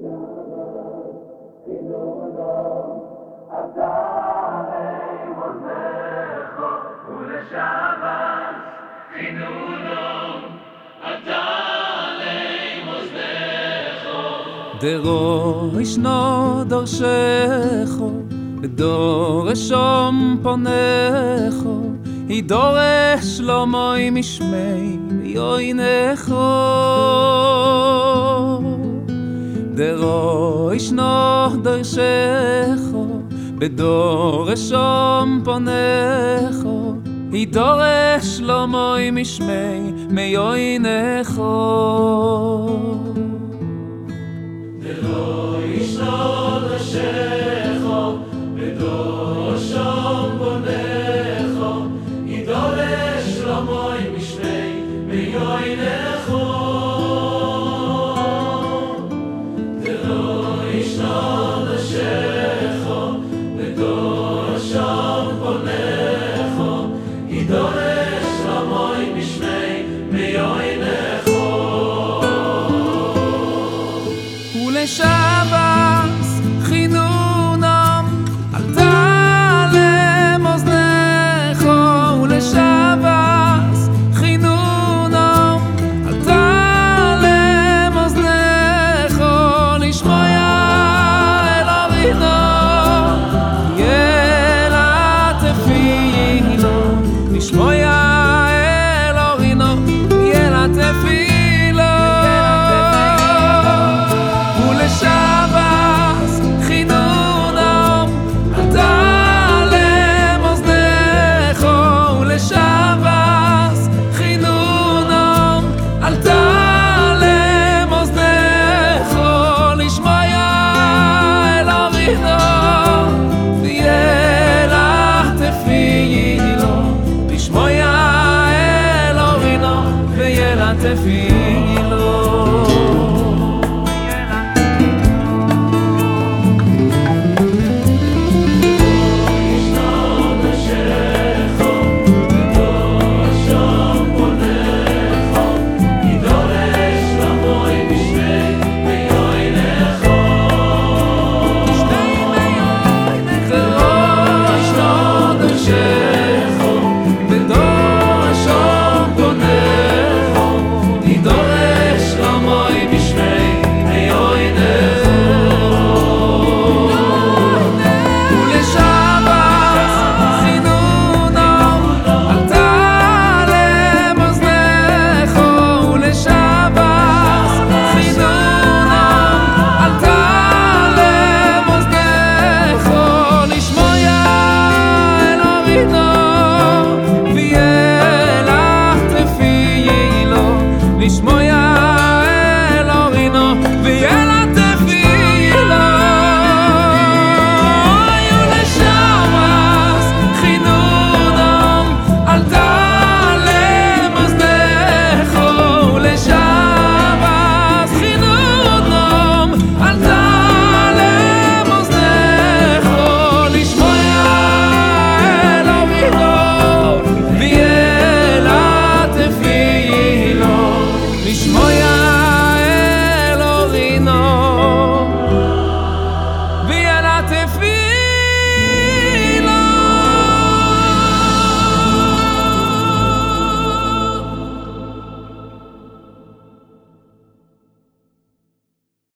Δεχό, Δεχό, Δεχό, Δεχό, Δεχό, Δεχό, Δεχό, Η Δεχό, Δεχό, Δεχό, Δεχό, Δεχό, der oy shnoch der shekho be dor shom ponekho i dor shlomoy mishmei me yoynekho der oy stod der shekho ולשווא